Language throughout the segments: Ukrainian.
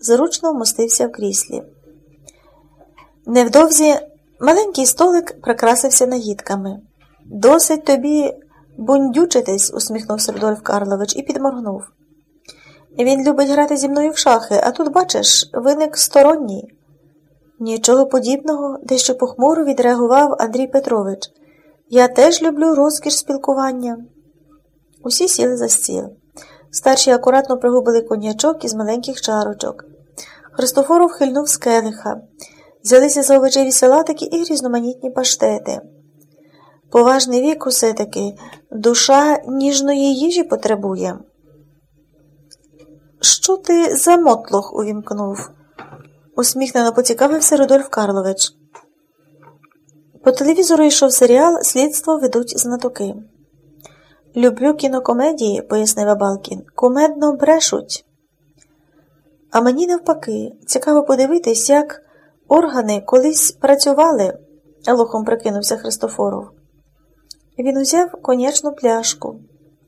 зручно вмостився в кріслі. Невдовзі маленький столик прикрасився нагідками. Досить тобі бундючитись, усміхнувся Рудольф Карлович і підморгнув. Він любить грати зі мною в шахи, а тут, бачиш, виник сторонній. Нічого подібного, дещо похмуро відреагував Андрій Петрович. Я теж люблю розкіш спілкування. Усі сіли за стіл. Старші акуратно пригубили конячок із маленьких чарочок. Христофоров хильнув з келиха. Взялися за овочеві салатики і різноманітні паштети. Поважний вік усе таки душа ніжної їжі потребує. Що ти за мотлох увімкнув? усміхнено поцікавився Рудольф Карлович. По телевізору йшов серіал Слідство ведуть знатоки. Люблю кінокомедії, пояснив Абалкін. Кумедно брешуть. А мені навпаки, цікаво подивитись, як органи колись працювали, лохом прикинувся Христофоров. Він узяв конячну пляшку,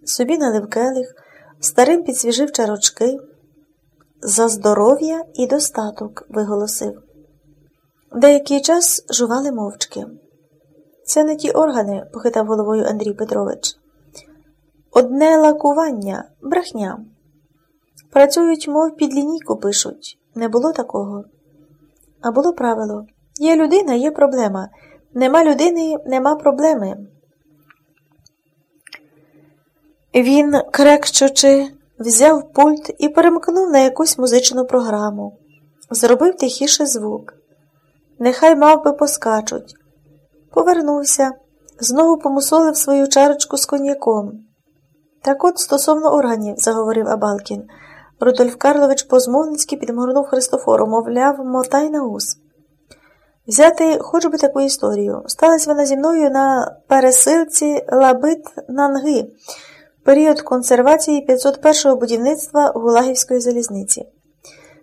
собі налив келих, старим підсвіжив чарочки. За здоров'я і достаток, виголосив. Деякий час жували мовчки. Це не ті органи, похитав головою Андрій Петрович. Одне лакування, брехня. Працюють, мов під лінійку пишуть. Не було такого. А було правило є людина, є проблема. Нема людини, нема проблеми. Він, крекчучи, взяв пульт і перемкнув на якусь музичну програму. Зробив тихіше звук. Нехай мавпи поскачуть. Повернувся, знову помусолив свою чарочку з коньяком. Так от стосовно органів, заговорив Абалкін. Рудольф Карлович позмовницьки підморгнув Христофору, мовляв, мотай на ус. Взяти хоч би таку історію. Сталася вона зі мною на пересилці Лабит Нанги, період консервації 501-го будівництва Гулагівської залізниці.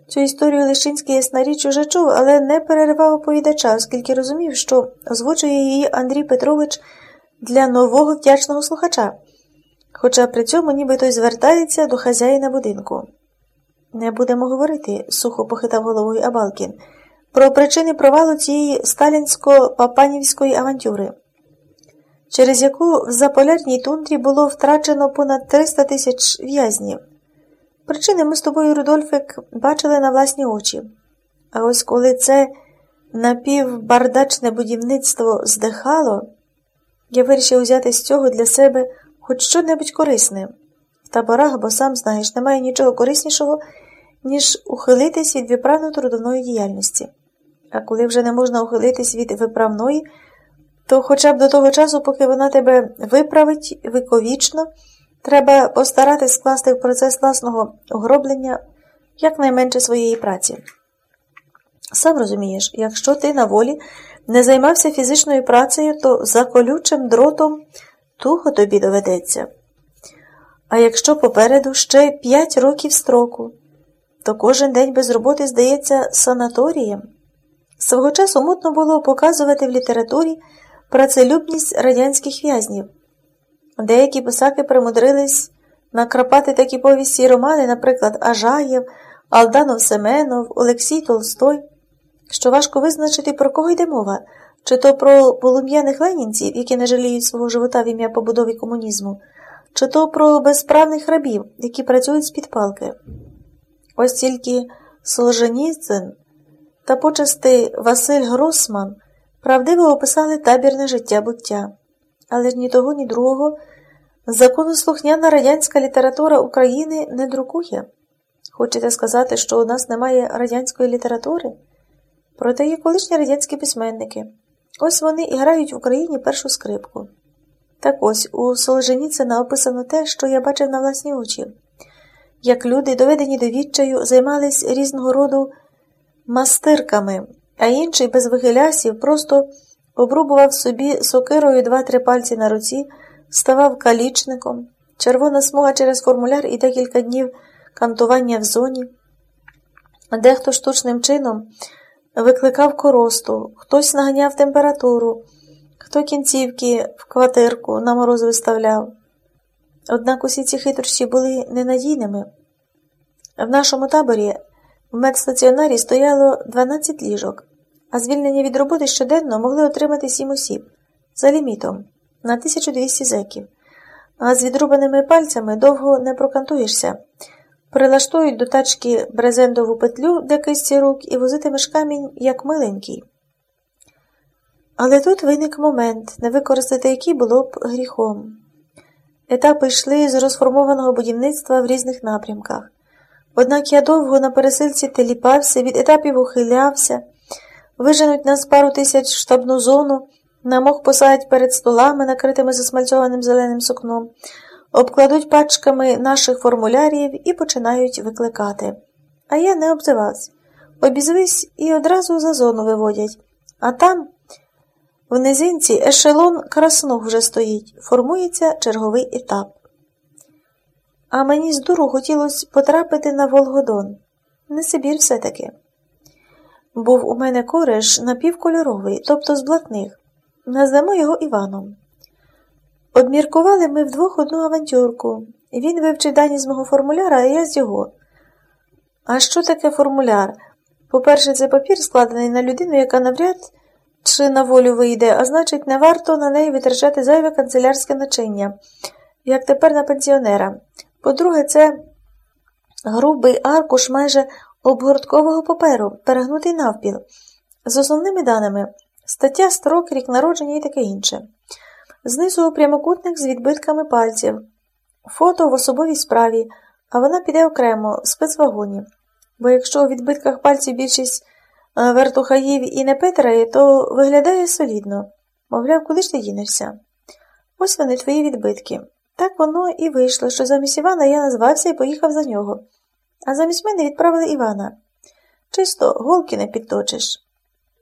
Цю історію Лишинський ясна річ уже чув, але не переривав оповідача, оскільки розумів, що озвучує її Андрій Петрович для нового вдячного слухача, хоча при цьому нібито й звертається до хазяїна будинку. Не будемо говорити, сухо похитав головою Абалкін, про причини провалу цієї сталінсько-папанівської авантюри, через яку в заполярній тундрі було втрачено понад 300 тисяч в'язнів. Причини ми з тобою, Рудольфик, бачили на власні очі. А ось коли це напівбардачне будівництво здихало, я вирішив взяти з цього для себе хоч що-небудь корисне. В таборах, бо сам знаєш, немає нічого кориснішого, ніж ухилитись від виправно-трудовної діяльності. А коли вже не можна ухилитись від виправної, то хоча б до того часу, поки вона тебе виправить віковічно, треба постаратись скласти в процес власного огроблення якнайменше своєї праці. Сам розумієш, якщо ти на волі не займався фізичною працею, то за колючим дротом тухо тобі доведеться. А якщо попереду ще п'ять років строку, то кожен день без роботи здається санаторієм. Свого часу мутно було показувати в літературі працелюбність радянських в'язнів. Деякі писаки примудрились накрапати такі повісті й романи, наприклад, Ажаєв, Алданов Семенов, Олексій Толстой, що важко визначити, про кого йде мова, чи то про полум'яних ленінців, які не жаліють свого живота в ім'я побудові комунізму, чи то про безправних рабів, які працюють з під палки. Ось тільки Солженіцин та почасти Василь Гросман правдиво описали табірне життя буття, але ж ні того, ні другого законослухняна радянська література України не друкує. Хочете сказати, що у нас немає радянської літератури? Проте є колишні радянські письменники. Ось вони і грають в Україні першу скрипку. Так ось у Солженіцина описано те, що я бачив на власні очі, як люди, доведені до відчаю, займались різного роду мастирками, а інший без вихилясів просто обрубував собі сокирою два-три пальці на руці, ставав калічником, червона смуга через формуляр і декілька днів кантування в зоні. Дехто штучним чином викликав коросту, хтось наганяв температуру, хто кінцівки в квартирку на мороз виставляв. Однак усі ці хитрощі були ненадійними. В нашому таборі В медстаціонарі стояло 12 ліжок, а звільнення від роботи щоденно могли отримати 7 осіб за лімітом на 1200 зеків. А з відрубаними пальцями довго не прокантуєшся. Прилаштують до тачки брезентову петлю для кисті рук і возитимеш камінь, як миленький. Але тут виник момент, не використати який було б гріхом. Етапи йшли з розформованого будівництва в різних напрямках. Однак я довго на пересильці теліпався, від етапів ухилявся, виженуть нас пару тисяч в штабну зону, намох посадять перед столами, накритими засмальцьованим зеленим сукном, обкладуть пачками наших формулярів і починають викликати. А я не обзивався. Обізвись і одразу за зону виводять. А там, в низинці, ешелон краснух вже стоїть, формується черговий етап. А мені з дуру хотілося потрапити на Волгодон. Не Сибір все-таки. Був у мене кореш напівкольоровий, тобто з блатних. Назвемо його Іваном. Обміркували ми вдвох одну авантюрку. Він вивчив дані з мого формуляра, а я з його. А що таке формуляр? По-перше, це папір, складений на людину, яка навряд чи на волю вийде, а значить, не варто на неї витрачати зайве канцелярське начиння, як тепер на пенсіонера. По-друге, це грубий аркуш майже обгорткового паперу, перегнутий навпіл, з основними даними стаття, строк, рік народження і таке інше. Знизу прямокутник з відбитками пальців, фото в особовій справі, а вона піде окремо, в спецвагоні. Бо якщо у відбитках пальців більшість е, вертухаїв і не петрає, то виглядає солідно. Мовляв, куди ж ти дінешся? Ось вони твої відбитки. Так воно і вийшло, що замість Івана я назвався і поїхав за нього. А замість мене відправили Івана. Чисто голки не підточиш.